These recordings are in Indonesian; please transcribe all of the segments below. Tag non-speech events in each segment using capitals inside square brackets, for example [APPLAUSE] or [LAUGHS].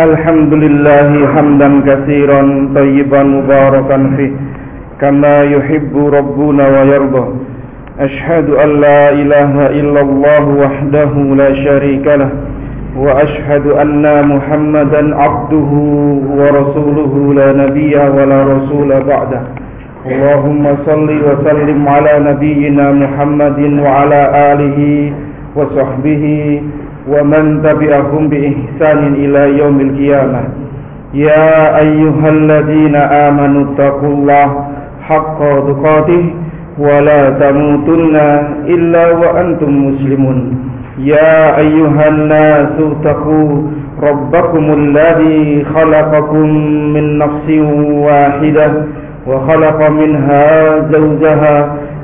الحمد لله حمدا كثيرا طيبا مباركا فيه كما يحب ربنا ويرضى. أشهد أن لا إله إلا الله وحده لا شريك له وأشهد أن محمدا عبده ورسوله لا نبي ولا رسول بعده. اللهم صل وسلم على نبينا محمد وعلى آله وصحبه ومن تبعهم بإحسان إلى يوم القيامة. يا أيها الذين آمنوا اتقوا الله حق تقاته ولا تموتن إلا وأنتم مسلمون. يا أيها الناس اتقوا ربكم الذي خلقكم من نفس واحدة وخلق منها زوجها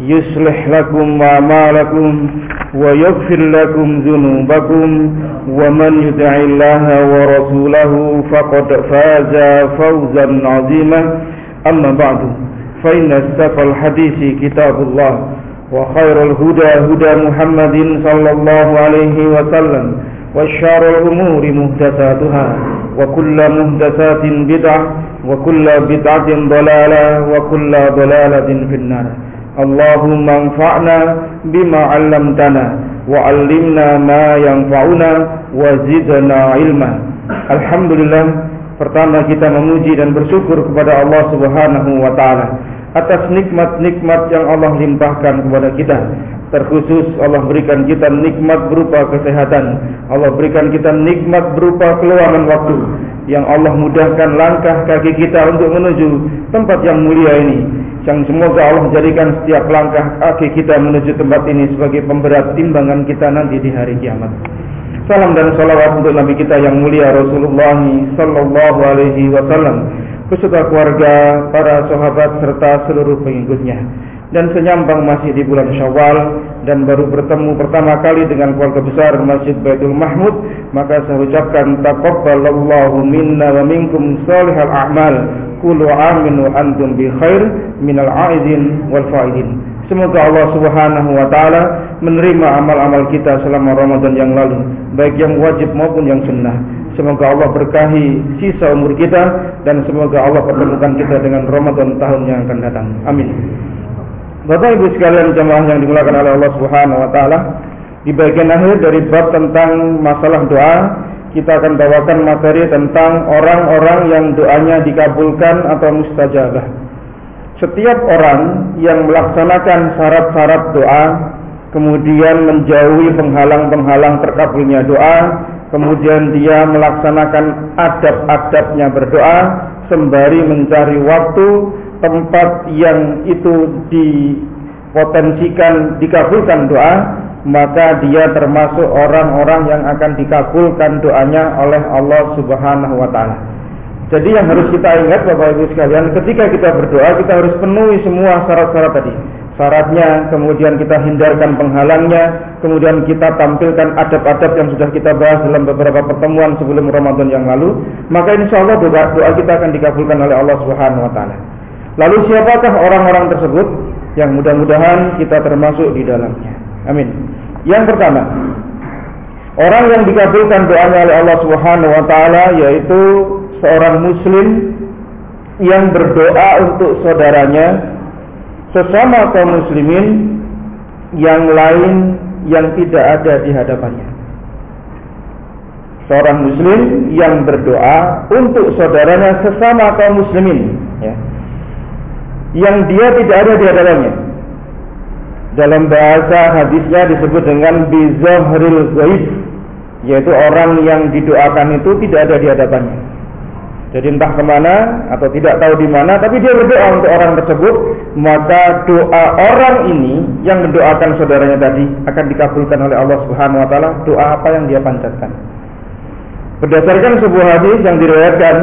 يصلح لكم أعمالكم ويغفر لكم ذنوبكم ومن يطع الله ورسوله فقد فاز فوزا عظيما. أما بعد فإن استفى الحديث كتاب الله وخير الهدى هدى محمد صلى الله عليه وسلم وشار الأمور مهدساتها وكل مهدسات بدعة وكل بدعة ضلالة وكل ضلالة في النار. Allahumma anfa'na bima 'allamtana wa 'allimna ma yanfa'una wa zidna 'ilma. Alhamdulillah, pertama kita memuji dan bersyukur kepada Allah Subhanahu wa taala atas nikmat-nikmat yang Allah limpahkan kepada kita. Terkhusus Allah berikan kita nikmat berupa kesehatan, Allah berikan kita nikmat berupa keluangan waktu. Yang Allah mudahkan langkah kaki kita untuk menuju tempat yang mulia ini. Yang semoga Allah jadikan setiap langkah kaki kita menuju tempat ini sebagai pemberat timbangan kita nanti di hari kiamat. Salam dan salawat untuk Nabi kita yang mulia Rasulullah sallallahu alaihi wasallam beserta keluarga, para sahabat serta seluruh pengikutnya. Dan senyambang masih di bulan Syawal dan baru bertemu pertama kali dengan keluarga besar Masjid Baitul Mahmud, maka saya ucapkan taqabbalallahu minna wa minkum salihal a'mal. Kullu amin wa antum bi khair minal aidin wal faidin. Semoga Allah Subhanahu wa taala menerima amal-amal kita selama Ramadan yang lalu, baik yang wajib maupun yang sunnah. Semoga Allah berkahi sisa umur kita dan semoga Allah pertemukan kita dengan Ramadan tahun yang akan datang. Amin. Bapak Ibu sekalian jemaah yang dimuliakan oleh Allah Subhanahu wa taala, di bagian akhir dari bab tentang masalah doa, kita akan bawakan materi tentang orang-orang yang doanya dikabulkan atau mustajabah. Setiap orang yang melaksanakan syarat-syarat doa, kemudian menjauhi penghalang-penghalang terkabulnya doa, kemudian dia melaksanakan adab-adabnya berdoa, sembari mencari waktu tempat yang itu dipotensikan dikabulkan doa, maka dia termasuk orang-orang yang akan dikabulkan doanya oleh Allah Subhanahu wa taala. Jadi yang harus kita ingat Bapak Ibu sekalian, ketika kita berdoa kita harus penuhi semua syarat-syarat tadi. Syaratnya, kemudian kita hindarkan penghalangnya, kemudian kita tampilkan adab-adab yang sudah kita bahas dalam beberapa pertemuan sebelum Ramadan yang lalu, maka insya Allah doa, doa kita akan dikabulkan oleh Allah Subhanahu wa taala. Lalu siapakah orang-orang tersebut yang mudah-mudahan kita termasuk di dalamnya? Amin. Yang pertama, orang yang dikabulkan doanya oleh Allah Subhanahu wa taala yaitu seorang muslim yang berdoa untuk saudaranya sesama kaum muslimin yang lain yang tidak ada di hadapannya. Seorang muslim yang berdoa untuk saudaranya sesama kaum muslimin ya. Yang dia tidak ada di hadapannya. Dalam bahasa hadisnya disebut dengan bizahril ghaib yaitu orang yang didoakan itu tidak ada di hadapannya. Jadi entah ke mana atau tidak tahu di mana, tapi dia berdoa untuk orang tersebut, maka doa orang ini yang mendoakan saudaranya tadi akan dikabulkan oleh Allah Subhanahu Wa Taala. Doa apa yang dia panjatkan? Berdasarkan sebuah hadis yang diriwayatkan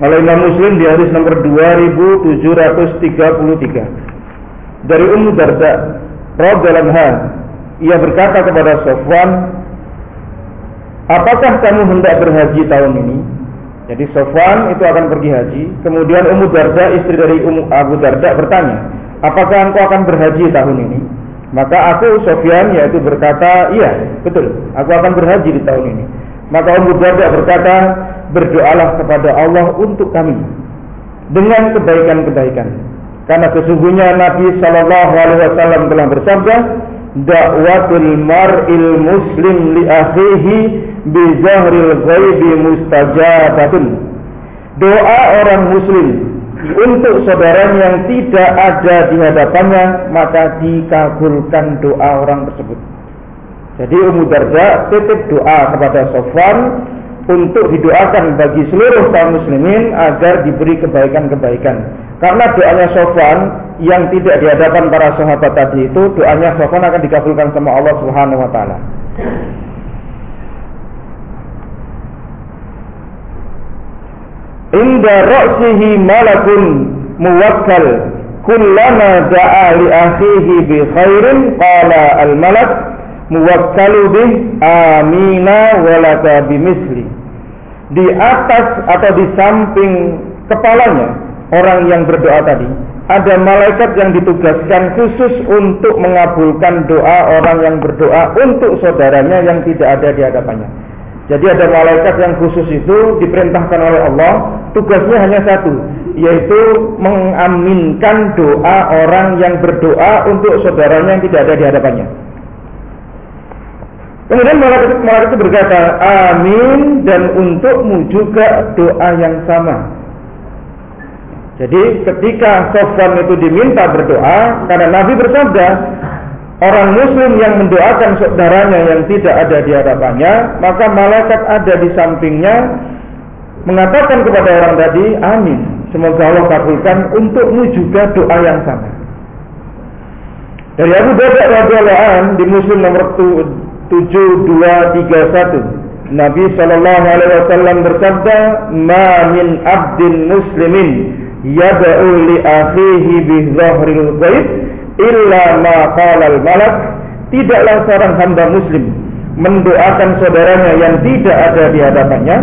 oleh Imam Muslim di hadis nomor 2733. dari Ummu Darda radhiyallahu ia berkata kepada Sofwan apakah kamu hendak berhaji tahun ini? Jadi Sofwan itu akan pergi haji. Kemudian Ummu Darda istri dari Ummu Abu Darda bertanya apakah engkau akan berhaji tahun ini? Maka aku Sofyan yaitu berkata iya betul. Aku akan berhaji di tahun ini maka Ummu Darda berkata berdoalah kepada Allah untuk kami dengan kebaikan-kebaikan. Karena sesungguhnya Nabi Shallallahu Alaihi Wasallam telah bersabda, dakwatul mar'il muslim li akhihi bi zahril ghaibi mustajabatun. Doa orang muslim untuk saudaranya yang tidak ada di hadapannya maka dikabulkan doa orang tersebut. Jadi Ummu Darda titip doa kepada Sofwan untuk didoakan bagi seluruh kaum muslimin agar diberi kebaikan-kebaikan. Karena doanya Sofwan yang tidak di hadapan para sahabat tadi itu, doanya Sofwan akan dikabulkan sama Allah Subhanahu wa taala. Inda ra'sihi malakun muwakkal kullama da'a li akhihi bi khairin qala al malak muwakkalu bih amina walaka bimisli di atas atau di samping kepalanya orang yang berdoa tadi ada malaikat yang ditugaskan khusus untuk mengabulkan doa orang yang berdoa untuk saudaranya yang tidak ada di hadapannya. Jadi ada malaikat yang khusus itu diperintahkan oleh Allah, tugasnya hanya satu, yaitu mengaminkan doa orang yang berdoa untuk saudaranya yang tidak ada di hadapannya. Kemudian malaikat, malaikat itu berkata, amin dan untukmu juga doa yang sama. Jadi ketika Sofwan itu diminta berdoa, karena Nabi bersabda, orang muslim yang mendoakan saudaranya yang tidak ada di hadapannya, maka malaikat ada di sampingnya mengatakan kepada orang tadi, amin. Semoga Allah kabulkan untukmu juga doa yang sama. Dari Abu Darda radhiyallahu di Muslim nomor 7231 Nabi sallallahu alaihi wasallam bersabda ma min abdin muslimin yad'u li akhihi bi dhahril ghaib illa ma qala al malak. Tidaklah seorang hamba muslim mendoakan saudaranya yang tidak ada di hadapannya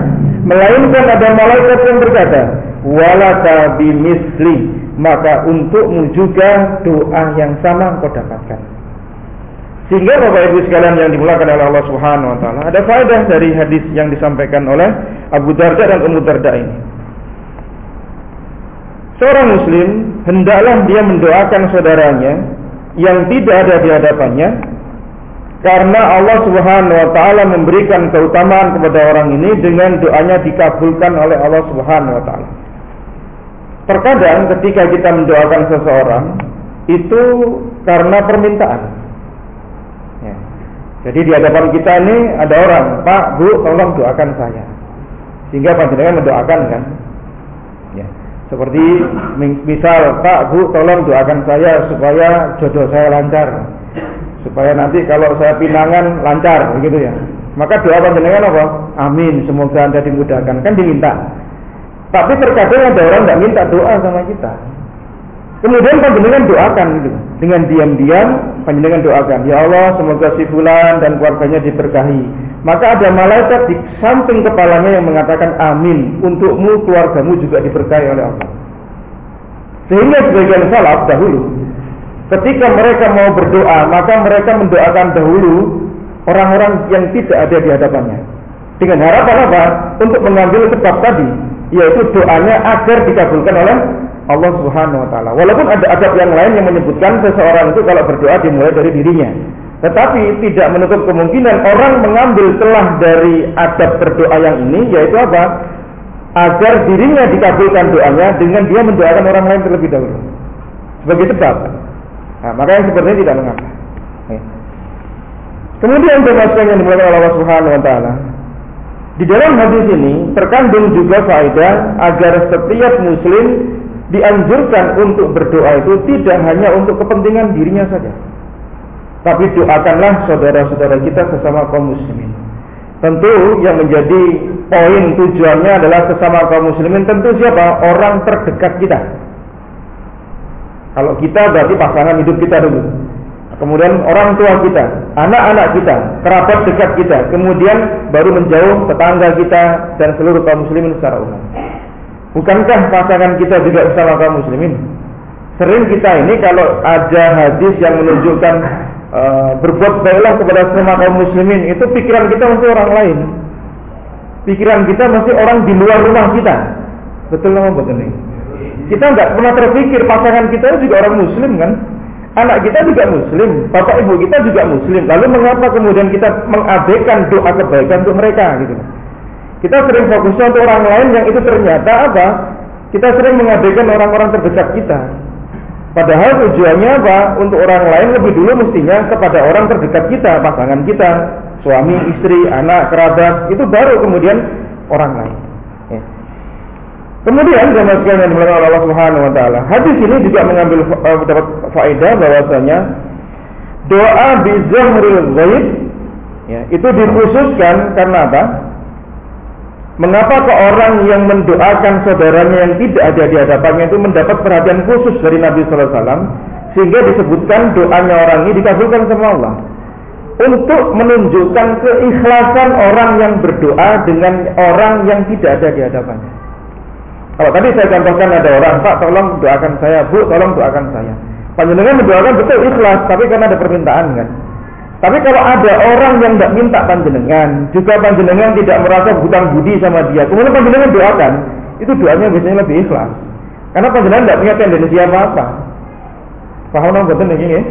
melainkan ada malaikat yang berkata walaka bimisli. Maka untukmu juga doa yang sama kau dapatkan sehingga Bapak Ibu sekalian yang dimulakan oleh Allah Subhanahu wa taala, ada faedah dari hadis yang disampaikan oleh Abu Darda dan Ummu Darda ini. Seorang muslim hendaklah dia mendoakan saudaranya yang tidak ada di hadapannya karena Allah Subhanahu wa taala memberikan keutamaan kepada orang ini dengan doanya dikabulkan oleh Allah Subhanahu wa taala. Terkadang ketika kita mendoakan seseorang itu karena permintaan jadi di hadapan kita ini ada orang, Pak, Bu, tolong doakan saya. Sehingga panjenengan mendoakan kan? Ya. Seperti misal, Pak, Bu, tolong doakan saya supaya jodoh saya lancar. Supaya nanti kalau saya pinangan lancar, begitu ya. Maka doa panjenengan apa? Amin, semoga Anda dimudahkan. Kan diminta. Tapi terkadang ada orang tidak minta doa sama kita. Kemudian panjenengan doakan gitu. Dengan diam-diam panjenengan doakan, ya Allah semoga si fulan dan keluarganya diberkahi. Maka ada malaikat di samping kepalanya yang mengatakan amin untukmu keluargamu juga diberkahi oleh Allah. Sehingga sebagian salaf dahulu ketika mereka mau berdoa, maka mereka mendoakan dahulu orang-orang yang tidak ada di hadapannya. Dengan harapan apa? Untuk mengambil sebab tadi, yaitu doanya agar dikabulkan oleh Allah Subhanahu wa taala. Walaupun ada adab yang lain yang menyebutkan seseorang itu kalau berdoa dimulai dari dirinya. Tetapi tidak menutup kemungkinan orang mengambil celah dari adab berdoa yang ini yaitu apa? Agar dirinya dikabulkan doanya dengan dia mendoakan orang lain terlebih dahulu. Sebagai sebab. Nah, maka yang seperti tidak mengapa. Kemudian termasuk yang dimulai oleh Allah Subhanahu wa taala. Di dalam hadis ini terkandung juga faedah agar setiap muslim dianjurkan untuk berdoa itu tidak hanya untuk kepentingan dirinya saja. Tapi doakanlah saudara-saudara kita sesama kaum muslimin. Tentu yang menjadi poin tujuannya adalah sesama kaum muslimin tentu siapa? Orang terdekat kita. Kalau kita berarti pasangan hidup kita dulu. Kemudian orang tua kita, anak-anak kita, kerabat dekat kita, kemudian baru menjauh tetangga kita dan seluruh kaum muslimin secara umum. Bukankah pasangan kita juga bersama kaum muslimin? Sering kita ini kalau ada hadis yang menunjukkan uh, berbuat baiklah kepada semua kaum muslimin, itu pikiran kita masih orang lain. Pikiran kita masih orang di luar rumah kita. Betul nggak ini? Kita nggak pernah terpikir pasangan kita juga orang muslim kan? Anak kita juga muslim, bapak ibu kita juga muslim. Lalu mengapa kemudian kita mengabaikan doa kebaikan untuk mereka gitu? Kita sering fokusnya untuk orang lain yang itu ternyata apa? Kita sering mengabaikan orang-orang terdekat kita. Padahal tujuannya apa? Untuk orang lain lebih dulu mestinya kepada orang terdekat kita, pasangan kita, suami, istri, anak, kerabat, itu baru kemudian orang lain. Kemudian jemaah sekalian yang dimuliakan Allah Subhanahu wa taala. Hadis ini juga mengambil uh, dapat faedah bahwasanya doa bi zahril ghaib ya, itu dikhususkan karena apa? Mengapa ke orang yang mendoakan saudaranya yang tidak ada di hadapannya itu mendapat perhatian khusus dari Nabi sallallahu alaihi wasallam sehingga disebutkan doanya orang ini dikabulkan sama Allah untuk menunjukkan keikhlasan orang yang berdoa dengan orang yang tidak ada di hadapannya. Kalau tadi saya contohkan ada orang, Pak tolong doakan saya, Bu tolong doakan saya. Panjenengan mendoakan betul ikhlas, tapi karena ada permintaan kan. Tapi kalau ada orang yang tidak minta panjenengan, juga panjenengan tidak merasa hutang budi sama dia, kemudian panjenengan doakan, itu doanya biasanya lebih ikhlas. Karena panjenengan tidak punya tendensi apa-apa. Paham nggak betul ini ya?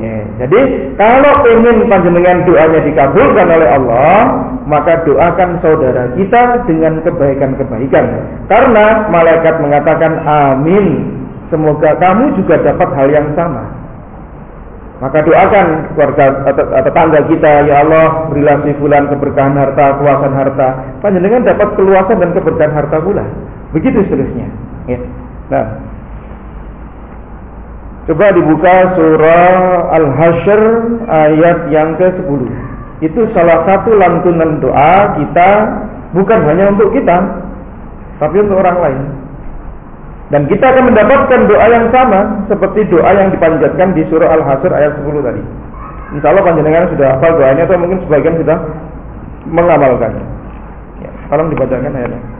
Ya, jadi kalau ingin panjenengan doanya dikabulkan oleh Allah, maka doakan saudara kita dengan kebaikan-kebaikan. Karena malaikat mengatakan amin. Semoga kamu juga dapat hal yang sama. Maka doakan keluarga tetangga kita, ya Allah, berilah si fulan keberkahan harta, keluasan harta. Panjenengan dapat keluasan dan keberkahan harta pula. Begitu seterusnya. Ya. Nah, Coba dibuka surah Al-Hasyr ayat yang ke-10. Itu salah satu lantunan doa kita bukan hanya untuk kita, tapi untuk orang lain. Dan kita akan mendapatkan doa yang sama seperti doa yang dipanjatkan di surah Al-Hasyr ayat 10 tadi. Insya Allah panjenengan sudah hafal doanya atau mungkin sebagian sudah mengamalkannya. Ya, tolong dibacakan ayatnya.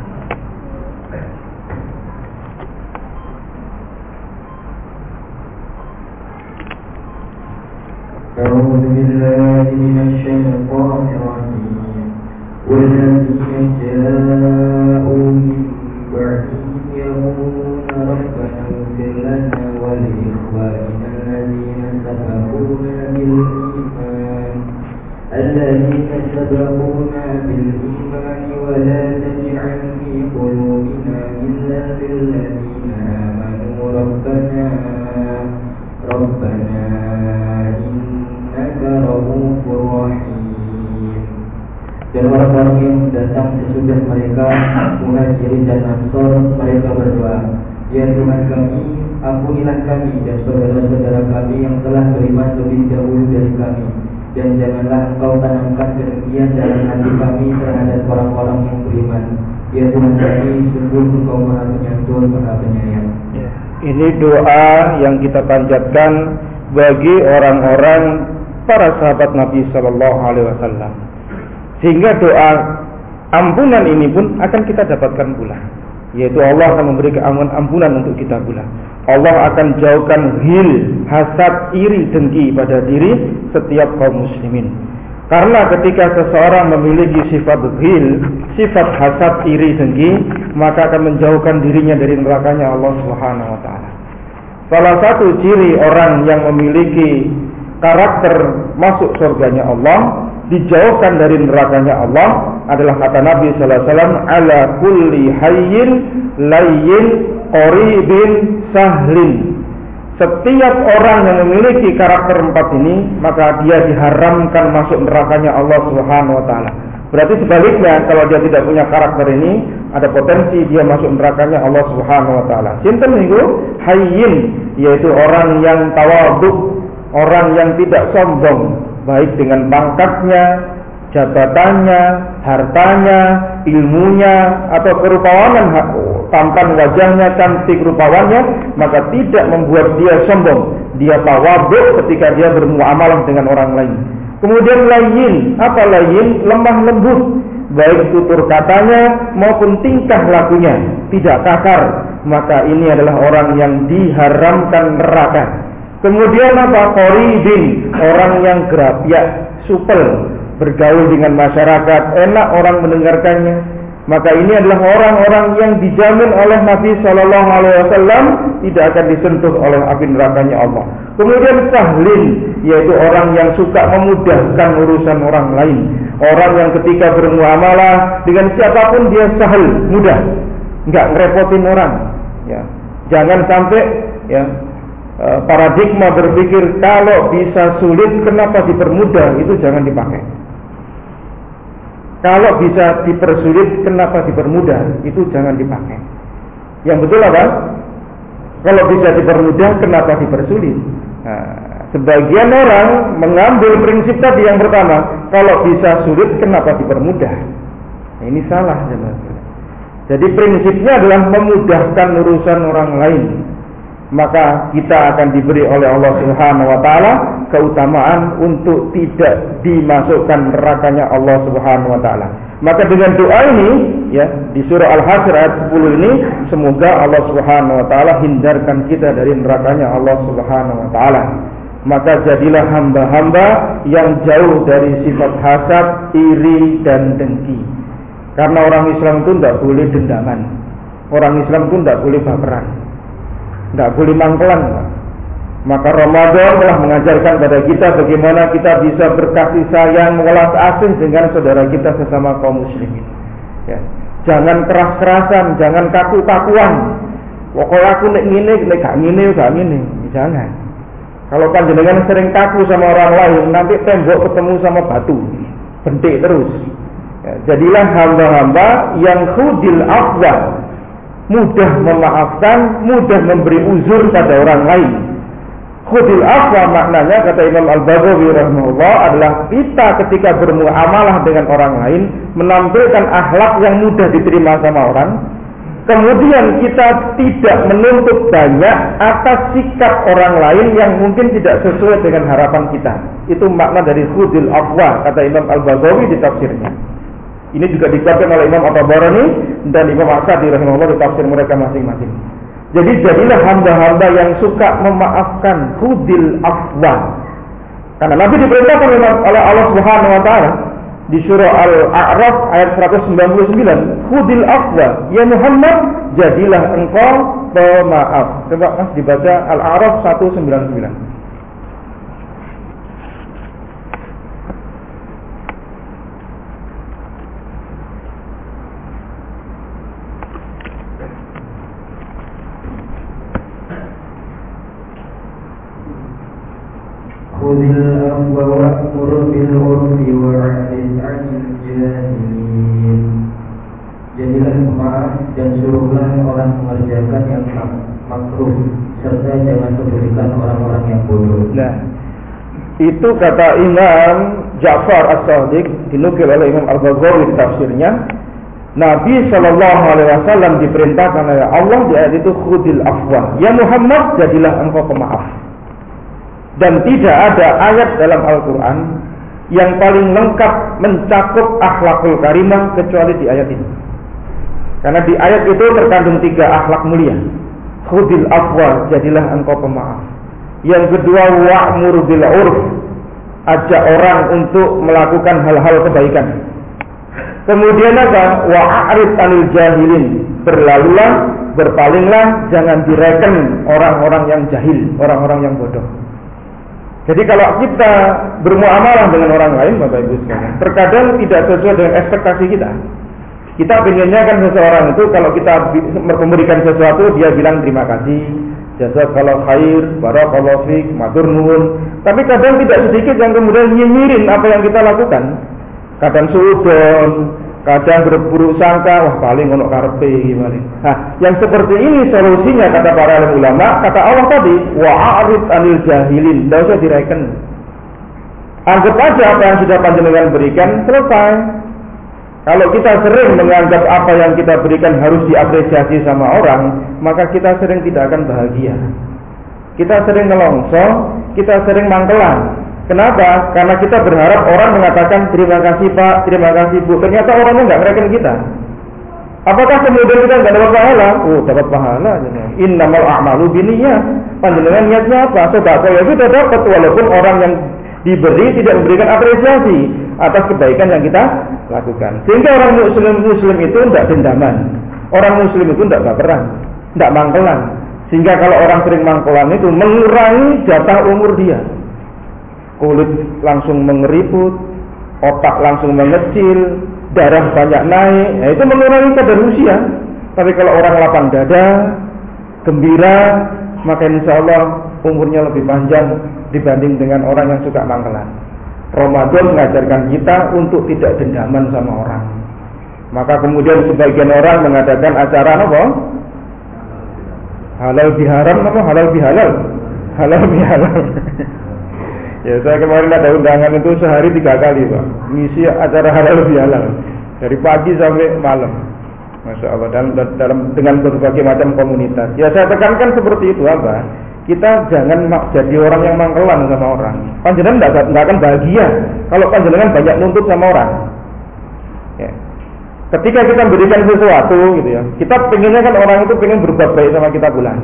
أعوذ بالله من الشيطان الرجيم. والذين جاءوا من بعدهم يقولون ربنا اغفر لنا ولإخواننا الذين سبقونا بالإيمان الذين سبقونا بالإيمان ولا تجعل في قلوبنا إلا للذين آمنوا ربنا ربنا dan orang-orang yang datang sesudah mereka muhajirin dan ansor mereka berdoa Ya Tuhan kami, ampunilah kami dan saudara-saudara kami yang telah beriman lebih dahulu dari kami dan janganlah engkau tanamkan kedengkian dalam hati kami terhadap orang-orang yang beriman. Ya Tuhan kami, sungguh engkau maha penyantun, maha penyayang. Ya, ini doa yang kita panjatkan bagi orang-orang para sahabat Nabi Shallallahu Alaihi Wasallam. Sehingga doa ampunan ini pun akan kita dapatkan pula. Yaitu Allah akan memberi keampunan ampunan untuk kita pula. Allah akan jauhkan hil, hasad, iri, dengki pada diri setiap kaum muslimin. Karena ketika seseorang memiliki sifat hil, sifat hasad, iri, dengki, maka akan menjauhkan dirinya dari nerakanya Allah Subhanahu wa taala. Salah satu ciri orang yang memiliki karakter masuk surganya Allah dijauhkan dari nerakanya Allah adalah kata Nabi sallallahu alaihi wasallam ala kulli hayyin layyin qaribin sahlin. Setiap orang yang memiliki karakter empat ini maka dia diharamkan masuk nerakanya Allah Subhanahu wa taala. Berarti sebaliknya kalau dia tidak punya karakter ini ada potensi dia masuk nerakanya Allah Subhanahu wa taala. Sinten niku hayyin yaitu orang yang tawadhu orang yang tidak sombong baik dengan pangkatnya, jabatannya, hartanya, ilmunya atau kerupawanan tampan wajahnya, cantik rupawannya, maka tidak membuat dia sombong. Dia tawaduk ketika dia bermuamalah dengan orang lain. Kemudian lain, apa lain? Lemah lembut, baik tutur katanya maupun tingkah lakunya, tidak kasar. Maka ini adalah orang yang diharamkan neraka. Kemudian apa? Koridin, orang yang gerapiak, supel, bergaul dengan masyarakat, enak orang mendengarkannya. Maka ini adalah orang-orang yang dijamin oleh Nabi Shallallahu Alaihi Wasallam tidak akan disentuh oleh api nerakanya Allah. Kemudian sahlin, yaitu orang yang suka memudahkan urusan orang lain. Orang yang ketika bermuamalah dengan siapa pun dia sahal, mudah, nggak ngerepotin orang. Ya, jangan sampai ya paradigma berpikir kalau bisa sulit kenapa dipermudah itu jangan dipakai. Kalau bisa dipersulit, kenapa dipermudah? Itu jangan dipakai. Yang betul apa? Kalau bisa dipermudah, kenapa dipersulit? Nah, sebagian orang mengambil prinsip tadi yang pertama, kalau bisa sulit, kenapa dipermudah? Nah, ini salah, Jadi prinsipnya adalah memudahkan urusan orang lain maka kita akan diberi oleh Allah Subhanahu wa taala keutamaan untuk tidak dimasukkan nerakanya Allah Subhanahu wa taala. Maka dengan doa ini ya di surah Al-Hasyr ayat 10 ini semoga Allah Subhanahu wa taala hindarkan kita dari nerakanya Allah Subhanahu wa taala. Maka jadilah hamba-hamba yang jauh dari sifat hasad, iri dan dengki. Karena orang Islam itu tidak boleh dendaman. Orang Islam itu tidak boleh baperan tidak boleh mangkelan. Maka Ramadan telah mengajarkan kepada kita bagaimana kita bisa berkasih sayang, mengelas asih dengan saudara kita sesama kaum muslimin. Ya. Jangan keras-kerasan, jangan kaku-kakuan. Pokoknya aku nek ngene, nek gak ngene, gak ngene. Jangan. Kalau panjenengan sering kaku sama orang lain, nanti tembok ketemu sama batu, bentik terus. Ya, jadilah hamba-hamba yang khudil afwa, mudah memaafkan, mudah memberi uzur pada orang lain. Khudil afwa maknanya kata Imam Al-Baghawi rahimahullah adalah kita ketika bermuamalah dengan orang lain menampilkan akhlak yang mudah diterima sama orang. Kemudian kita tidak menuntut banyak atas sikap orang lain yang mungkin tidak sesuai dengan harapan kita. Itu makna dari khudil afwa kata Imam Al-Baghawi di tafsirnya. Ini juga dikuatkan oleh Imam At-Tabarani dan Imam Asadi rahimahullah di tafsir mereka masing-masing. Jadi jadilah hamba-hamba yang suka memaafkan hudil afwa. Karena Nabi diperintahkan oleh Allah Subhanahu wa taala di surah Al-A'raf ayat 199, hudil afwa, ya Muhammad, jadilah engkau pemaaf. Coba Mas dibaca Al-A'raf 199. خذ الأرض وأمر بالعرف وأعرض عن الجاهلين Jadilah pemaaf dan suruhlah orang mengerjakan yang makruh serta jangan pedulikan orang-orang yang bodoh. Nah, itu kata Imam Ja'far As-Sadiq dinukil oleh Imam Al-Baghawi di tafsirnya. Nabi Shallallahu Alaihi Wasallam diperintahkan oleh Allah di ayat itu khudil afwa. Ya Muhammad jadilah engkau pemaaf. Dan tidak ada ayat dalam Al-Quran yang paling lengkap mencakup akhlakul karimah kecuali di ayat ini. Karena di ayat itu terkandung tiga akhlak mulia. Khudil afwa, jadilah engkau pemaaf. Yang kedua, wa'mur bil urf. Ajak orang untuk melakukan hal-hal kebaikan. Kemudian apa? Wa'arid anil jahilin. Berlalulah, berpalinglah, jangan direken orang-orang yang jahil, orang-orang yang bodoh. Jadi kalau kita bermuamalah dengan orang lain, Bapak Ibu sekalian, terkadang tidak sesuai dengan ekspektasi kita. Kita pengennya kan seseorang itu kalau kita memberikan sesuatu dia bilang terima kasih, jasa kalau khair, barakallahu fik, matur nuwun. Tapi kadang tidak sedikit yang kemudian nyinyirin apa yang kita lakukan. Kadang suudon, kadang berburuk sangka, wah paling ono karpe gimana. Nah, yang seperti ini solusinya kata para ulama, kata Allah tadi, wa'arid anil jahilin, tidak usah direken. Anggap aja apa yang sudah panjenengan berikan selesai. Kalau kita sering menganggap apa yang kita berikan harus diapresiasi sama orang, maka kita sering tidak akan bahagia. Kita sering nelongso, kita sering mangkelan. Kenapa? Karena kita berharap orang mengatakan terima kasih Pak, terima kasih Bu. Ternyata orangnya nggak mereken kita. Apakah kemudian kita nggak dapat pahala? Oh, dapat pahala. Innamal a'malu biniyah. Panjenengan niatnya apa? Sedekah ya sudah dapat walaupun orang yang diberi tidak memberikan apresiasi atas kebaikan yang kita lakukan. Sehingga orang muslim muslim itu tidak dendaman. Orang muslim itu tidak baperan, tidak mangkelan. Sehingga kalau orang sering mangkelan itu mengurangi jatah umur dia. Kulit langsung mengeriput, otak langsung mengecil, darah banyak naik, ya itu mengurangi kadar usia. Tapi kalau orang lapang dada, gembira, maka insya Allah umurnya lebih panjang dibanding dengan orang yang suka mangkelan. Ramadan mengajarkan kita untuk tidak dendaman sama orang. Maka kemudian sebagian orang mengadakan acara apa? Halal biharam apa? Halal bihalal. Halal bihalal. [LAUGHS] ya saya kemarin ada undangan itu sehari tiga kali pak. Misi acara halal bihalal dari pagi sampai malam. Masya Allah dalam, dalam dengan berbagai macam komunitas. Ya saya tekankan seperti itu apa? Kita jangan jadi orang yang mangkelan sama orang. Panjenengan tidak akan bahagia kalau panjenengan banyak nuntut sama orang. Ya. Ketika kita berikan sesuatu gitu ya, kita pengennya kan orang itu pengen berbuat baik sama kita bulan.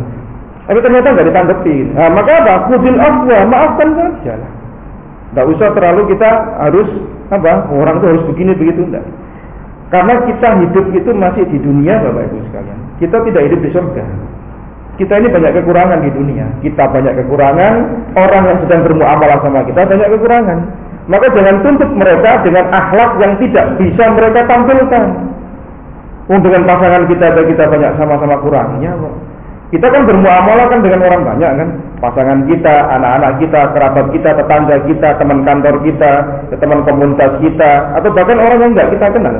Tapi ternyata nggak ditanggapi. Nah, maka apa? Kudil afwa, maafkan saja lah. Tidak usah terlalu kita harus apa? Orang itu harus begini begitu enggak. Karena kita hidup itu masih di dunia Bapak Ibu sekalian. Kita tidak hidup di surga. Kita ini banyak kekurangan di dunia. Kita banyak kekurangan, orang yang sedang bermuamalah sama kita banyak kekurangan. Maka jangan tuntut mereka dengan akhlak yang tidak bisa mereka tampilkan. Oh, dengan pasangan kita kita banyak sama-sama kurangnya. Kita kan bermuamalah kan dengan orang banyak kan. Pasangan kita, anak-anak kita, kerabat kita, tetangga kita, teman kantor kita, teman komunitas kita, atau bahkan orang yang tidak kita kenal.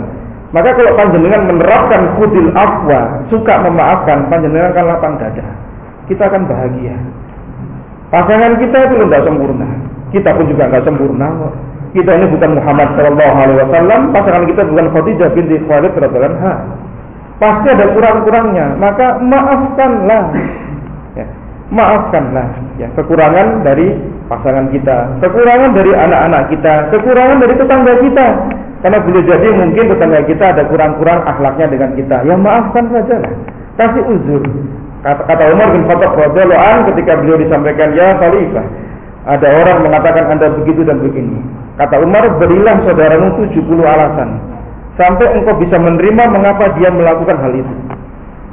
Maka kalau panjenengan menerapkan kudil afwa, suka memaafkan, panjenengan akan lapang dada. Kita akan bahagia. Pasangan kita itu tidak sempurna. Kita pun juga nggak sempurna. Kita ini bukan Muhammad Shallallahu Alaihi Wasallam. Pasangan kita bukan Khadijah binti Khalid radhiallahu anha. Pasti ada kurang-kurangnya. Maka maafkanlah. Ya, maafkanlah ya kekurangan dari pasangan kita, kekurangan dari anak-anak kita, kekurangan dari tetangga kita. Karena boleh jadi mungkin tetangga kita ada kurang-kurang akhlaknya dengan kita. Ya maafkan saja lah. Kasih uzur. Kata, kata Umar bin Khattab radhiyallahu ketika beliau disampaikan ya khalifah, ada orang mengatakan Anda begitu dan begini. Kata Umar, berilah saudaramu 70 alasan sampai engkau bisa menerima mengapa dia melakukan hal itu.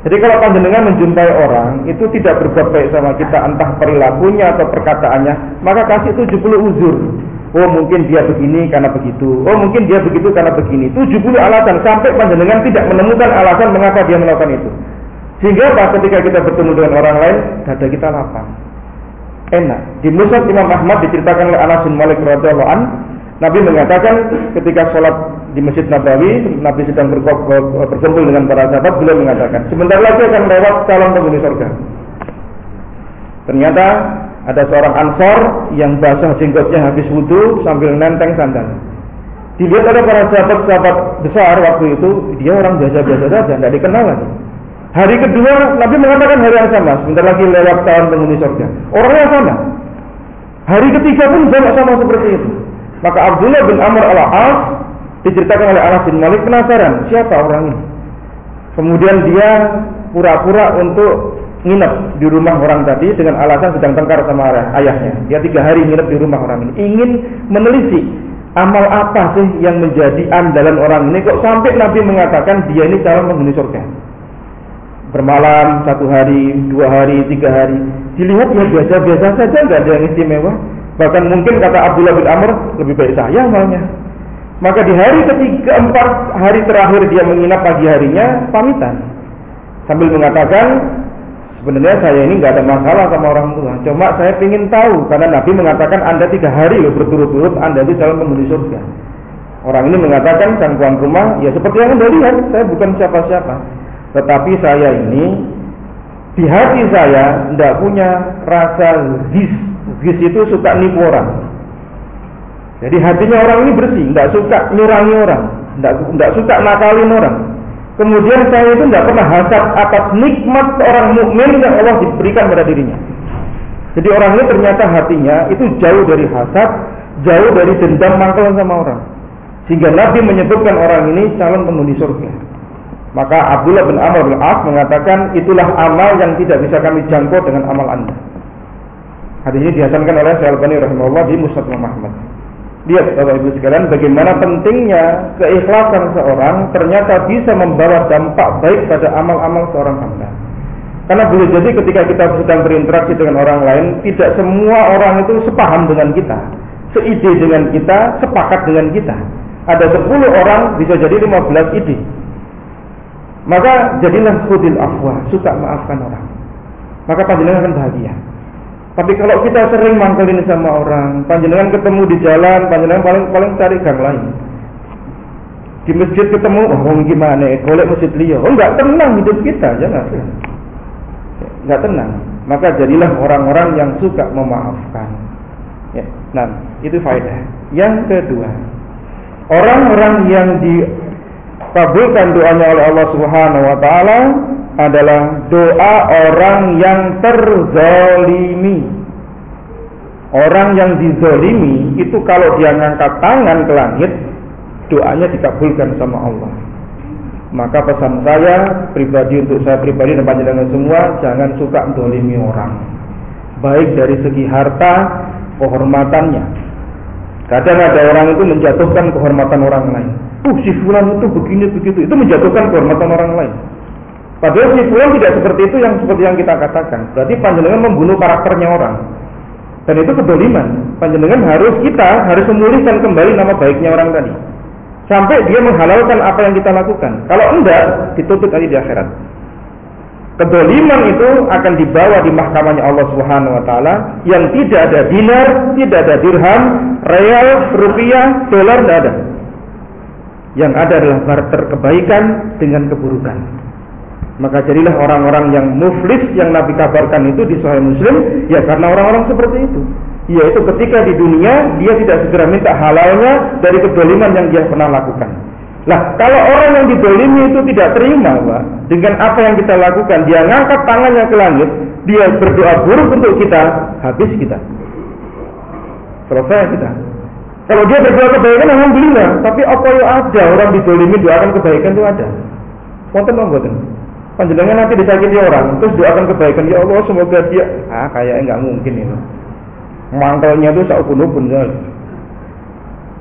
Jadi kalau panjenengan menjumpai orang itu tidak berbuat baik sama kita entah perilakunya atau perkataannya, maka kasih 70 uzur. Oh mungkin dia begini karena begitu. Oh mungkin dia begitu karena begini. 70 alasan sampai panjenengan tidak menemukan alasan mengapa dia melakukan itu. Sehingga apa? Ketika kita bertemu dengan orang lain, dada kita lapang. Enak. Di Musab Imam Ahmad diceritakan oleh Anas bin Malik radhiyallahu Nabi mengatakan ketika sholat di Masjid Nabawi, Nabi sedang berkumpul dengan para sahabat, beliau mengatakan, sebentar lagi akan lewat calon penghuni surga. Ternyata ada seorang ansor yang basah jenggotnya habis wudhu sambil nenteng sandal. Dilihat oleh para sahabat-sahabat besar waktu itu, dia orang biasa-biasa saja, tidak dikenal lagi. Hari kedua, Nabi mengatakan hari yang sama, sebentar lagi lewat calon penghuni surga. Orangnya sama. Hari ketiga pun sama-sama seperti itu. Maka Abdullah bin Amr al-As diceritakan oleh Anas bin Malik penasaran siapa orang ini. Kemudian dia pura-pura untuk nginep di rumah orang tadi dengan alasan sedang tengkar sama ayahnya. Dia tiga hari nginep di rumah orang ini, ingin menelisik amal apa sih yang menjadi andalan orang ini kok sampai Nabi mengatakan dia ini calon penghuni surga. Bermalam satu hari, dua hari, tiga hari, dilihat ya biasa-biasa saja, nggak ada yang istimewa. Bahkan mungkin kata Abdullah bin Amr lebih baik saya amalnya. Maka di hari ketiga empat hari terakhir dia menginap pagi harinya pamitan sambil mengatakan sebenarnya saya ini nggak ada masalah sama orang tua. Cuma saya ingin tahu karena Nabi mengatakan anda tiga hari loh berturut-turut anda itu calon penghuni surga. Orang ini mengatakan sang tuan rumah ya seperti yang anda lihat saya bukan siapa-siapa. Tetapi saya ini di hati saya tidak punya rasa gis. Gis itu suka nipu orang. Jadi hatinya orang ini bersih, nggak suka nyurangi orang. tidak suka nakalin orang. Kemudian saya itu tidak pernah hasad atas nikmat seorang mukmin yang Allah diberikan pada dirinya. Jadi orang ini ternyata hatinya itu jauh dari hasad, jauh dari dendam mangkal sama orang. Sehingga Nabi menyebutkan orang ini calon penghuni surga. Maka Abdullah bin Amr bin As mengatakan itulah amal yang tidak bisa kami jangkau dengan amal anda. Hadis ini dihasankan oleh Syekh Al-Bani rahimahullah di Musnad Muhammad. Lihat Bapak Ibu sekalian bagaimana pentingnya keikhlasan seorang ternyata bisa membawa dampak baik pada amal-amal seorang hamba. Karena boleh jadi ketika kita sedang berinteraksi dengan orang lain, tidak semua orang itu sepaham dengan kita, seide dengan kita, sepakat dengan kita. Ada 10 orang bisa jadi 15 ide. Maka jadilah khudil afwa, suka maafkan orang. Maka panjenengan akan bahagia. Tapi kalau kita sering mangkelin sama orang, panjenengan ketemu di jalan, panjenengan paling paling cari gang lain. Di masjid ketemu, oh gimana? Golek masjid liya. Oh enggak tenang hidup kita, jangan. Enggak tenang. Maka jadilah orang-orang yang suka memaafkan. Ya, nah, itu faedah. Yang kedua, orang-orang yang dikabulkan doanya oleh Allah Subhanahu wa taala adalah doa orang yang terzolimi. Orang yang dizolimi itu kalau dia ngangkat tangan ke langit, doanya dikabulkan sama Allah. Maka pesan saya pribadi untuk saya pribadi dan panjenengan semua jangan suka mendolimi orang. Baik dari segi harta, kehormatannya. Kadang ada orang itu menjatuhkan kehormatan orang lain. Uh, si fulan itu begini begitu, itu menjatuhkan kehormatan orang lain. Padahal si fulan tidak seperti itu yang seperti yang kita katakan. Berarti panjenengan membunuh karakternya orang. Dan itu kedoliman. Panjenengan harus kita harus memulihkan kembali nama baiknya orang tadi. Sampai dia menghalalkan apa yang kita lakukan. Kalau enggak, ditutup nanti di akhirat. Kedoliman itu akan dibawa di mahkamahnya Allah Subhanahu wa taala yang tidak ada dinar, tidak ada dirham, real, rupiah, dolar tidak ada. Yang ada adalah barter kebaikan dengan keburukan. Maka jadilah orang-orang yang muflis yang Nabi kabarkan itu di Sahih Muslim ya karena orang-orang seperti itu. Yaitu ketika di dunia dia tidak segera minta halalnya dari kedoliman yang dia pernah lakukan. Lah, kalau orang yang didolimi itu tidak terima, Pak, dengan apa yang kita lakukan, dia ngangkat tangannya ke langit, dia berdoa buruk untuk kita, habis kita. Selesai kita. Kalau dia berdoa kebaikan, alhamdulillah. Tapi apa yang ada orang didolimi doakan kebaikan itu ada. Wonten mboten? Panjenengan nanti disakiti orang, terus doakan kebaikan ya Allah semoga dia ah kayaknya nggak mungkin ini. Mantelnya itu saupun-upun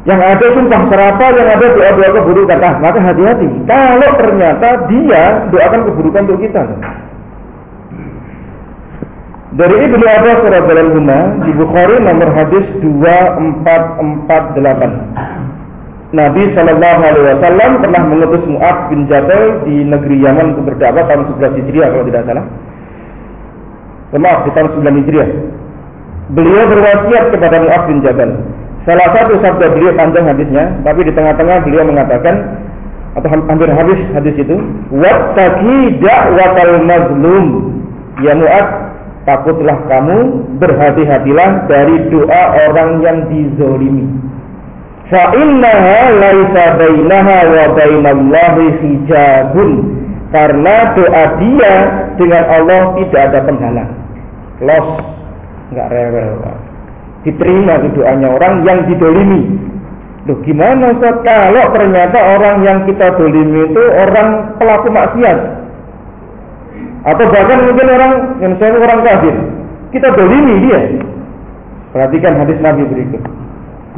Yang ada sumpah serapa, yang ada doa-doa keburukan. Ah, maka hati-hati. Kalau ternyata dia doakan keburukan untuk kita. Dari Ibnu Abbas radhiyallahu anhu di Bukhari nomor hadis 2448. Nabi Shallallahu Alaihi Wasallam pernah mengutus Mu'ad bin Jabal di negeri Yaman untuk berdakwah tahun 11 Hijriah kalau tidak salah. Maaf di tahun 9 Hijriah. Beliau berwasiat kepada Mu'ad bin Jabal. Salah satu sabda beliau panjang hadisnya, tapi di tengah-tengah beliau mengatakan atau hampir habis hadis itu, "Wattaqi da'watal mazlum." Ya Mu'ad, takutlah kamu, berhati-hatilah dari doa orang yang dizolimi innaha laisa bainaha wa bainallahi hijabun. Karena doa dia dengan Allah tidak ada penghalang. Los. Nggak rewel diterima itu doanya orang yang didolimi. Loh gimana Ustaz? Kalau ternyata orang yang kita dolimi itu orang pelaku maksiat. Atau bahkan mungkin orang yang saya orang kafir. Kita dolimi dia. Perhatikan hadis Nabi berikut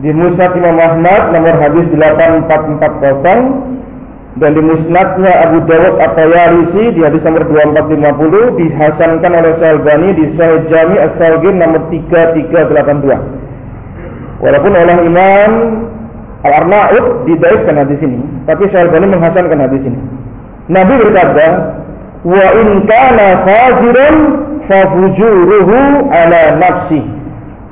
di Musnad Imam Ahmad nomor hadis 8440 dan di Musnadnya Abu Dawud At-Tayalisi di hadis nomor 2450 dihasankan oleh Syalbani di Sahih Jami As-Salgin nomor 3382. Walaupun oleh Imam Al-Arnaud didaifkan hadis ini, tapi Syalbani menghasankan hadis ini. Nabi berkata, "Wa in kana fajiran fa fujuruhu ala nafsihi."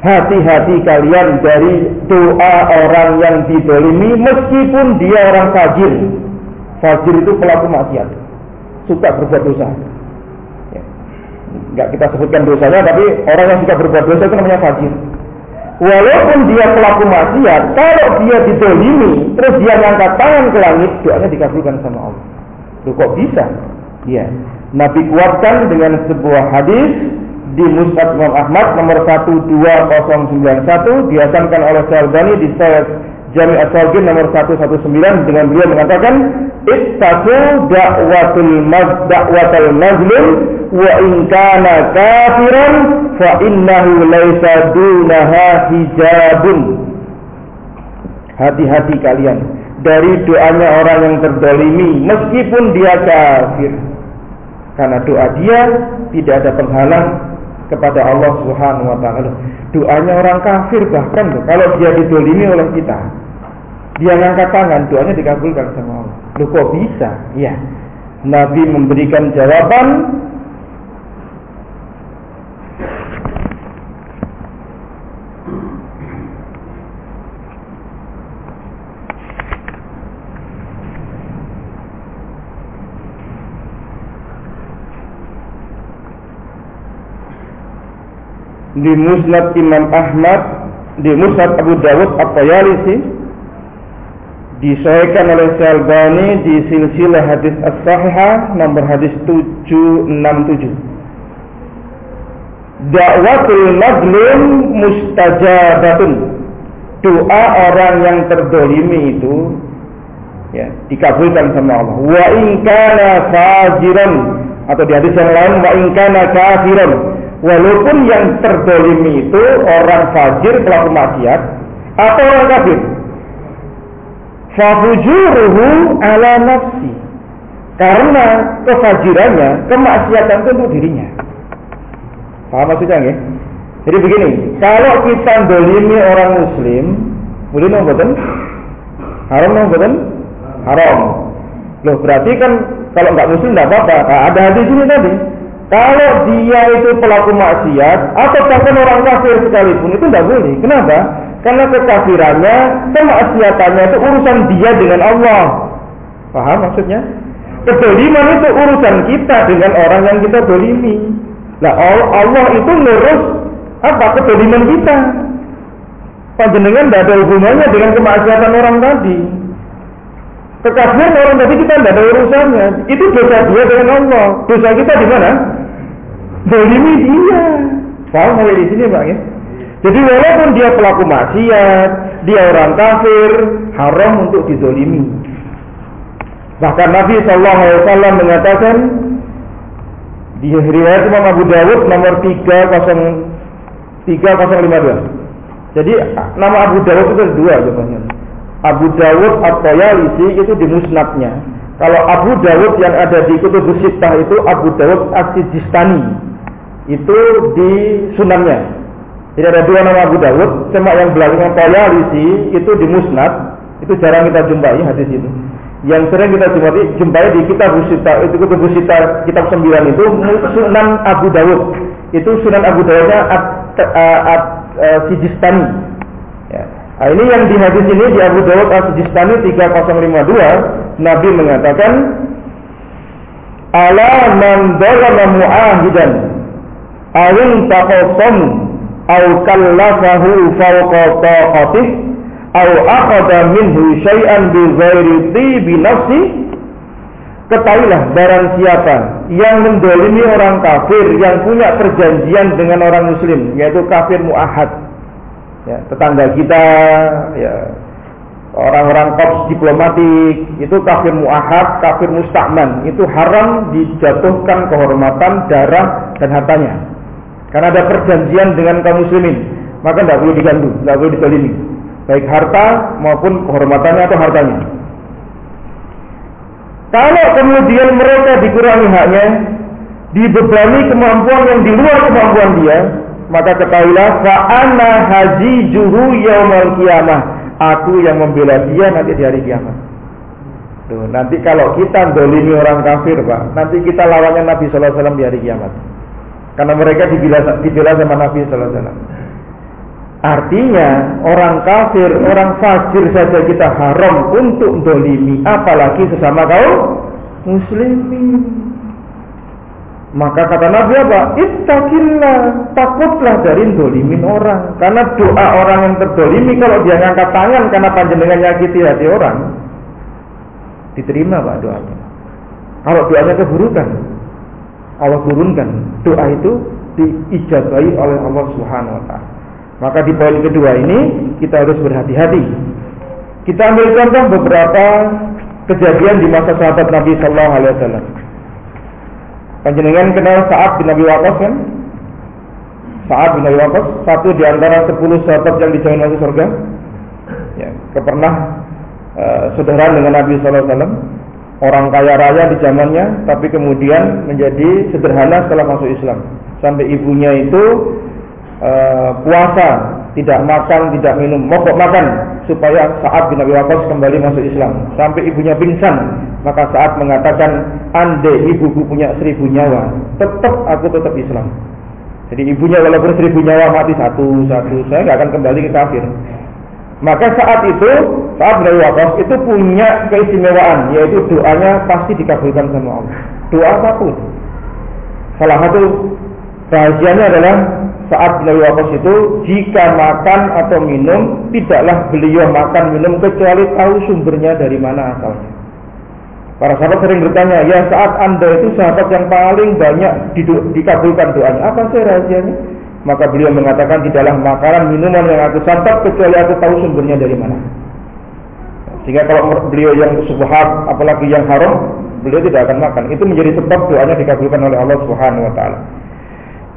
Hati-hati kalian dari doa orang yang didolimi meskipun dia orang fajir. Fajir itu pelaku maksiat, suka berbuat dosa. Ya. Enggak kita sebutkan dosanya, tapi orang yang suka berbuat dosa itu namanya fajir. Walaupun dia pelaku maksiat, kalau dia didolimi, terus dia ngangkat tangan ke langit, doanya dikabulkan sama Allah. Loh kok bisa? Ya. Nabi kuatkan dengan sebuah hadis di Musnad Imam Ahmad nomor 12091 dihasankan oleh Syalbani di Jami As-Salgin nomor 119 dengan beliau mengatakan ittaqu da'watul maz da'watul mazlum wa in kana kafiran fa innahu laisa dunaha hijabun. Hati-hati kalian dari doanya orang yang terdolimi meskipun dia kafir. Karena doa dia tidak ada penghalang kepada Allah Subhanahu wa taala. Doanya orang kafir bahkan loh, kalau dia didolimi oleh kita, dia ngangkat tangan, doanya dikabulkan sama Allah. Loh kok bisa? Ya. Nabi memberikan jawaban di Musnad Imam Ahmad, di Musnad Abu Dawud At-Tayalisi disahihkan oleh Syalbani di silsilah hadis as-sahihah nomor hadis 767. Dakwatul mazlum mustajabatun. Doa orang yang terdolimi itu ya, dikabulkan sama Allah. Wa in kana fajiran atau di hadis yang lain wa in kana kafiran Walaupun yang terdolimi itu orang fajir pelaku maksiat atau orang kafir. Fafujuruhu ala nafsi. Karena kefajirannya, kemaksiatan itu untuk dirinya. Paham maksudnya nggak? Jadi begini, kalau kita dolimi orang muslim, boleh nggak Haram nggak Haram. Loh berarti kan kalau nggak muslim nggak apa-apa. Nah, ada hadis ini tadi. Kalau dia itu pelaku maksiat atau bahkan orang kafir sekalipun itu tidak boleh. Kenapa? Karena kekafirannya, kemaksiatannya itu urusan dia dengan Allah. Paham maksudnya? Kedoliman itu urusan kita dengan orang yang kita dolimi. Nah Allah itu ngurus apa kedoliman kita. Panjenengan tidak ada hubungannya dengan kemaksiatan orang tadi. Kekafiran orang tadi kita tidak ada urusannya. Itu dosa dia dengan Allah. Dosa kita di mana? Dolimi dia. Paham mulai di sini Pak ya? Jadi walaupun dia pelaku maksiat, dia orang kafir, haram untuk didolimi. Bahkan Nabi Shallallahu Alaihi Wasallam mengatakan di riwayat Imam Abu Dawud nomor 303052. Jadi nama Abu Dawud itu ada dua jawabannya. Abu Dawud atau Yalisi itu di musnadnya. Kalau Abu Dawud yang ada di Kutubus Sittah itu Abu Dawud As-Sijistani itu di sunannya. Jadi ada dua nama Abu Dawud, cuma yang belakangnya Tayalisi itu di Musnad, itu jarang kita jumpai hadis itu. Yang sering kita jumpai, jumpai di kitab Busita, itu kitab Busita kitab sembilan itu Sunan Abu Dawud. Itu Sunan Abu Dawudnya at, at, at, uh, Sijistani. Ya. Nah, ini yang di hadis ini di Abu Dawud at Sijistani 3052 Nabi mengatakan Ala man dhalama mu'ahidan awin taqasam aw kallafahu fawqa taqatih aw akhadha minhu syai'an bi ghairi tibi nafsi ketahuilah barang siapa yang mendolimi orang kafir yang punya perjanjian dengan orang muslim yaitu kafir muahad. Ya, tetangga kita ya orang-orang korps diplomatik itu kafir muahad, kafir mustakman itu haram dijatuhkan kehormatan darah dan hartanya karena ada perjanjian dengan kaum muslimin, maka tidak boleh diganggu, tidak boleh ditolimi. Baik harta maupun kehormatannya atau hartanya. Kalau kemudian mereka dikurangi haknya, dibebani kemampuan yang di luar kemampuan dia, maka ketahuilah fa'ana haji juhu yaumal kiamah. Aku yang membela dia nanti di hari kiamat. Tuh, nanti kalau kita dolimi orang kafir, Pak, nanti kita lawannya Nabi Wasallam di hari kiamat. Karena mereka dibela, sama Nabi Sallallahu Alaihi Wasallam. Artinya orang kafir, orang fajir saja kita haram untuk dolimi, apalagi sesama kaum muslimin. Maka kata Nabi apa? Ittaqillah, takutlah dari dolimin orang. Karena doa orang yang terdolimi kalau dia ngangkat tangan karena panjenengan nyakiti hati orang, diterima pak doanya. Kalau doanya keburukan, Allah turunkan doa itu diijabahi oleh Allah Subhanahu Wa Taala. Maka di poin kedua ini kita harus berhati-hati. Kita ambil contoh beberapa kejadian di masa sahabat Nabi Sallallahu Alaihi Wasallam. Panjenengan kenal Saad bin Abi Waqqas kan? Saad bin Abi Waqqas satu di antara sepuluh sahabat yang dijamin masuk surga. Ya, pernah uh, saudara dengan Nabi Sallallahu Alaihi Wasallam. Orang kaya raya di zamannya, tapi kemudian menjadi sederhana setelah masuk Islam. Sampai ibunya itu uh, puasa tidak makan, tidak minum, mogok makan supaya saat bin Abi Waqqas kembali masuk Islam. Sampai ibunya pingsan, maka saat mengatakan, "Andai ibuku punya seribu nyawa, tetap aku tetap Islam." Jadi ibunya walaupun seribu nyawa mati satu satu, saya nggak akan kembali ke kafir. Maka saat itu, saat Abi Waqqas itu punya keistimewaan, yaitu doanya pasti dikabulkan sama Allah. Doa apa pun. Salah satu rahasianya adalah saat beliau wafat itu jika makan atau minum tidaklah beliau makan minum kecuali tahu sumbernya dari mana asalnya. Para sahabat sering bertanya, ya saat anda itu sahabat yang paling banyak dikabulkan doanya, apa sih rahasianya? Maka beliau mengatakan tidaklah makanan minuman yang aku santap kecuali aku tahu sumbernya dari mana. Sehingga kalau beliau yang subhat apalagi yang haram, beliau tidak akan makan. Itu menjadi sebab doanya dikabulkan oleh Allah Subhanahu wa taala.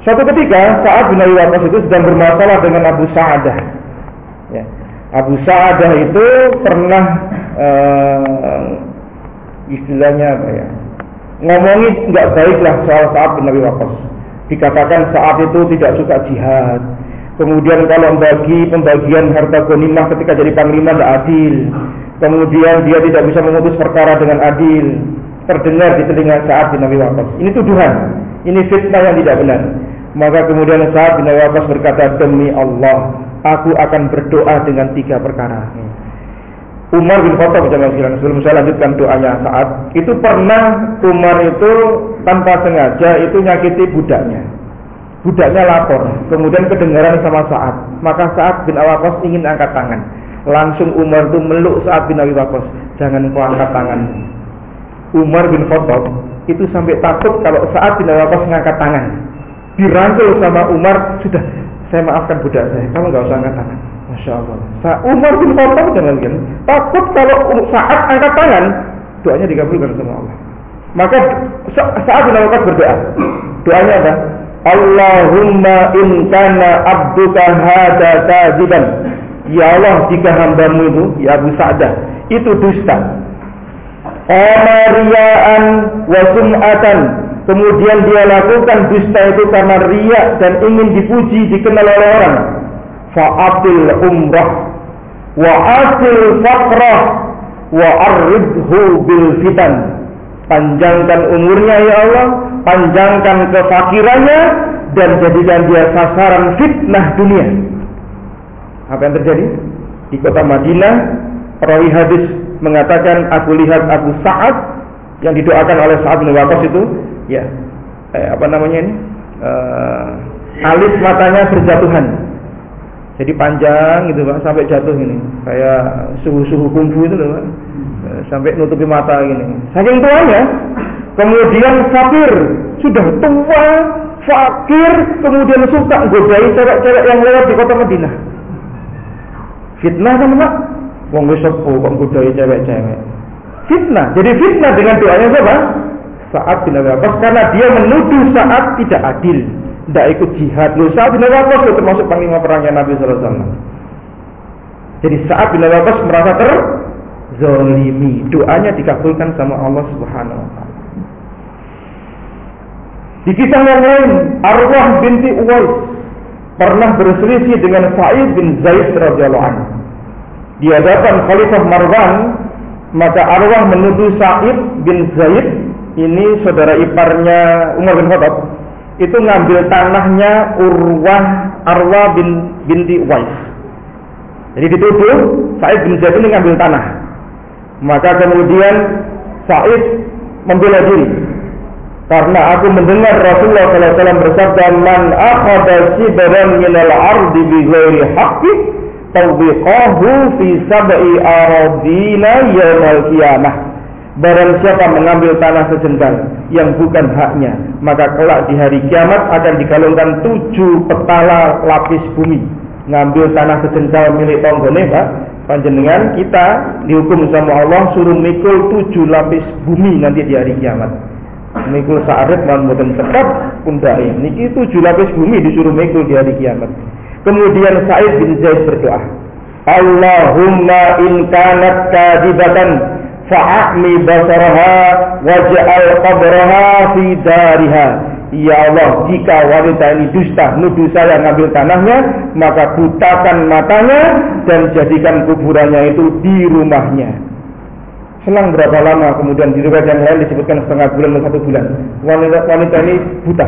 Suatu ketika saat bin Abi itu sedang bermasalah dengan Abu Sa'adah. Ya. Abu Sa'adah itu pernah uh, istilahnya apa ya? Ngomongin nggak baiklah soal saat bin Abi. Dikatakan saat itu tidak suka jihad. Kemudian kalau bagi pembagian harta ghanimah ketika jadi panglima tidak adil. Kemudian dia tidak bisa memutus perkara dengan adil. Terdengar di telinga saat bin Abi Waqqas. Ini tuduhan. Ini fitnah yang tidak benar. Maka kemudian saat bin Waqqas berkata demi Allah, aku akan berdoa dengan tiga perkara. Umar bin Khattab sebelum saya lanjutkan doanya saat itu pernah Umar itu tanpa sengaja itu nyakiti budaknya. Budaknya lapor, kemudian kedengaran sama saat. Maka saat bin Waqqas ingin angkat tangan. Langsung Umar itu meluk saat bin Abi Waqqas, jangan kau angkat tangan. Umar bin Khattab itu sampai takut kalau saat bin Abi Waqqas ngangkat tangan dirangkul sama Umar sudah saya maafkan budak saya kamu nggak usah angkat tangan Masya Allah Sa Umar bin Khattab jangan kan takut kalau saat angkat tangan doanya dikabulkan sama Allah. Maka saat bin Waqqas berdoa. Doanya apa? Allahumma in kana abduka hada kadziban. Ya Allah jika hambamu itu ya Abu Sa'dah itu dusta. Amariaan wa sum'atan. Kemudian dia lakukan dusta itu karena riak dan ingin dipuji dikenal oleh orang fa'atil umrah wa asil fakrah wa arridhu bil fitan. Panjangkan umurnya ya Allah panjangkan kefakirannya dan jadikan dia sasaran fitnah dunia. Apa yang terjadi? Di kota Madinah perawi hadis mengatakan aku lihat Abu Sa'ad yang didoakan oleh Sa'ad bin itu ya eh, apa namanya ini? Uh, alis matanya berjatuhan jadi panjang gitu pak. Sampai jatuh ini. Kayak suhu-suhu kungfu itu loh pak. Sampai nutupi mata gini. Saking tuanya kemudian fakir. Sudah tua fakir kemudian suka godai cewek-cewek yang lewat di kota Madinah. Fitnah kan pak? Wong wis kok godai cewek-cewek. Fitnah. Jadi fitnah dengan doanya siapa? Saat bin Abi Waqqas. Karena dia menuduh saat tidak adil, tidak ikut jihad. Loh, saat bin Abi Waqqas termasuk panglima perangnya Nabi sallallahu alaihi wasallam. Jadi saat bin Waqqas merasa terzolimi, doanya dikabulkan sama Allah Subhanahu wa taala. Di kisah yang lain, Arwah binti Uwais pernah berselisih dengan Sa'id bin Zaid radhiyallahu anhu. Di hadapan Khalifah Marwan, maka Arwah menuduh Sa'id bin Zaid ini saudara iparnya Umar bin Khattab itu ngambil tanahnya Urwah Arwa bin binti Uwais. Jadi dituduh Said bin Zaid ini ngambil tanah. Maka kemudian Said membela diri. Karena aku mendengar Rasulullah SAW bersabda, "Man akhadha sibran minal ardi bi ghairi haqqi, tawbiqahu fi sab'i aradina yawmal qiyamah." Barang siapa mengambil tanah sejengkal yang bukan haknya, maka kelak di hari kiamat akan dikalungkan tujuh petala lapis bumi. Ngambil tanah sejengkal milik tonggone, Pak. Panjenengan kita dihukum sama Allah suruh mikul tujuh lapis bumi nanti di hari kiamat. Mikul sa'arit lan boten cekap pundake. Niki tujuh lapis bumi disuruh mikul di hari kiamat. Kemudian Sa'id bin Zaid berdoa, Allahumma in kanat kadibatan fa'ahmi basaraha waj'al qabraha fi dariha Ya Allah, jika wanita ini dusta, nuduh saya ngambil tanahnya, maka butakan matanya dan jadikan kuburannya itu di rumahnya. Selang berapa lama kemudian di riwayat yang lain disebutkan setengah bulan atau satu bulan. Wanita, wanita ini buta.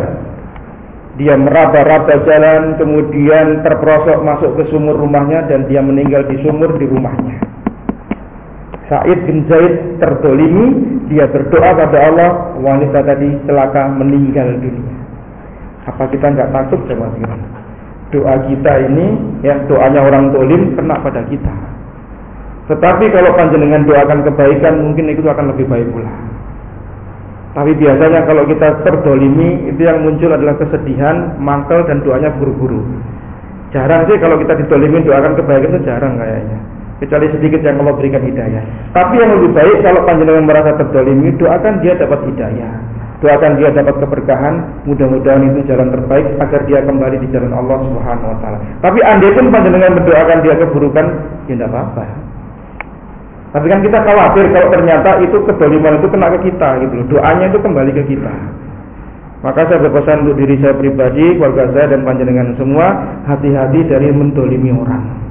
Dia meraba-raba jalan, kemudian terperosok masuk ke sumur rumahnya dan dia meninggal di sumur di rumahnya. Said bin Zaid terdolimi, dia berdoa pada Allah, wanita tadi celaka meninggal dunia. Apa kita nggak takut sama sekali? Doa kita ini, ya doanya orang dolim kena pada kita. Tetapi kalau panjenengan doakan kebaikan, mungkin itu akan lebih baik pula. Tapi biasanya kalau kita terdolimi, itu yang muncul adalah kesedihan, mangkel dan doanya buru-buru. Jarang sih kalau kita didolimin doakan kebaikan itu jarang kayaknya kecuali sedikit yang Allah berikan hidayah. Tapi yang lebih baik kalau panjenengan merasa terdolimi, doakan dia dapat hidayah. Doakan dia dapat keberkahan, mudah-mudahan itu jalan terbaik agar dia kembali di jalan Allah Subhanahu wa taala. Tapi andai pun panjenengan mendoakan dia keburukan, ya tidak apa-apa. Tapi kan kita khawatir kalau ternyata itu kedoliman itu kena ke kita gitu. Doanya itu kembali ke kita. Maka saya berpesan untuk diri saya pribadi, keluarga saya dan panjenengan semua, hati-hati dari mendolimi orang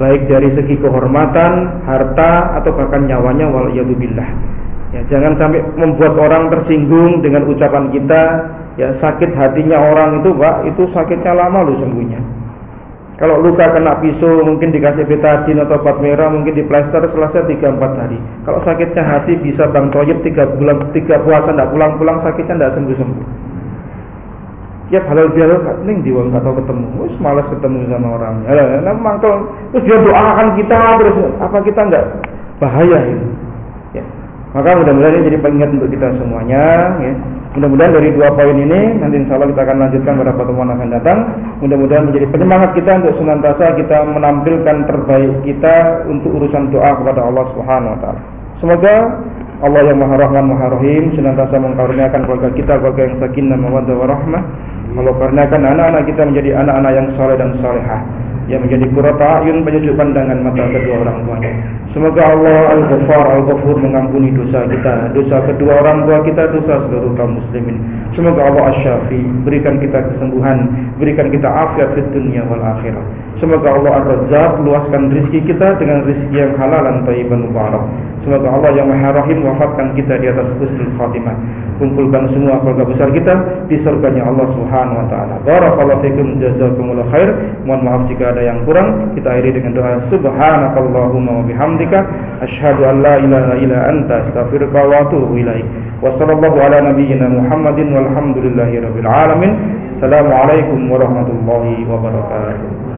baik dari segi kehormatan, harta atau bahkan nyawanya wal billah. Ya, jangan sampai membuat orang tersinggung dengan ucapan kita. Ya, sakit hatinya orang itu, Pak, itu sakitnya lama loh sembuhnya. Kalau luka kena pisau mungkin dikasih betadin atau obat merah mungkin di plester selesai 3 4 hari. Kalau sakitnya hati bisa Bang Toyib 3 bulan 3 puasa tidak pulang-pulang sakitnya tidak sembuh-sembuh tiap halal bihalal ning diwang atau ketemu? Wis malas ketemu sama orang ya nah, mangkel terus dia doakan kita terus apa kita enggak bahaya ini? Ya. Maka mudah-mudahan ini jadi pengingat untuk kita semuanya ya. Mudah-mudahan dari dua poin ini nanti insya Allah kita akan lanjutkan pada pertemuan akan datang. Mudah-mudahan menjadi penyemangat kita untuk senantiasa kita menampilkan terbaik kita untuk urusan doa kepada Allah Subhanahu wa taala semoga Allah yang Maha Rahman Maha Rahim senantiasa mengkaruniakan keluarga kita keluarga yang sakinah mawaddah warahmah Allah karenakan anak-anak kita menjadi anak-anak yang saleh dan salehah yang menjadi kurata ayun penyejuk pandangan mata kedua orang tuanya. Semoga Allah Al-Ghafar Al-Ghafur mengampuni dosa kita, dosa kedua orang tua kita, dosa seluruh kaum muslimin. Semoga Allah Asy-Syafi berikan kita kesembuhan, berikan kita afiat di dunia wal akhirah. Semoga Allah Ar-Razzaq luaskan rezeki kita dengan rezeki yang halal dan thayyiban mubarak. Semoga Allah yang Maha Rahim wafatkan kita di atas husnul khatimah. Kumpulkan semua keluarga besar kita di surganya Allah Subhanahu wa taala. Barakallahu fikum jazakumullah khair. Mohon maaf jika ada yang kurang. Kita akhiri dengan doa subhanakallahumma wa bihamdika asyhadu an la ilaha illa anta astaghfiruka wa atubu ilaik. Wa sallallahu ala nabiyyina Muhammadin walhamdulillahi rabbil alamin. Assalamualaikum warahmatullahi wabarakatuh.